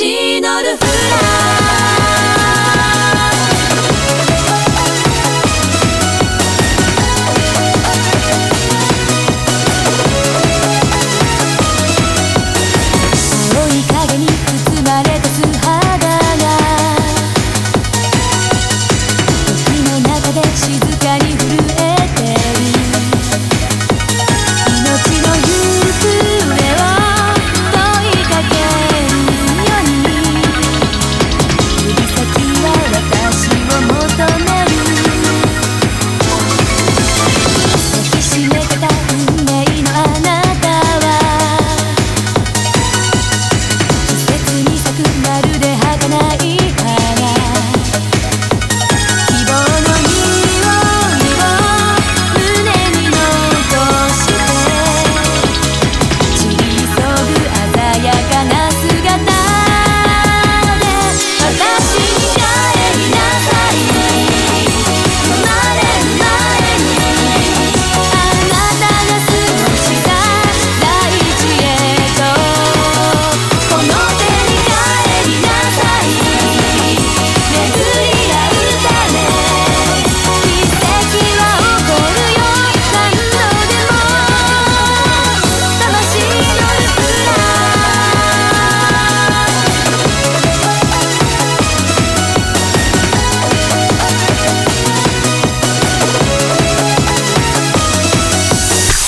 she the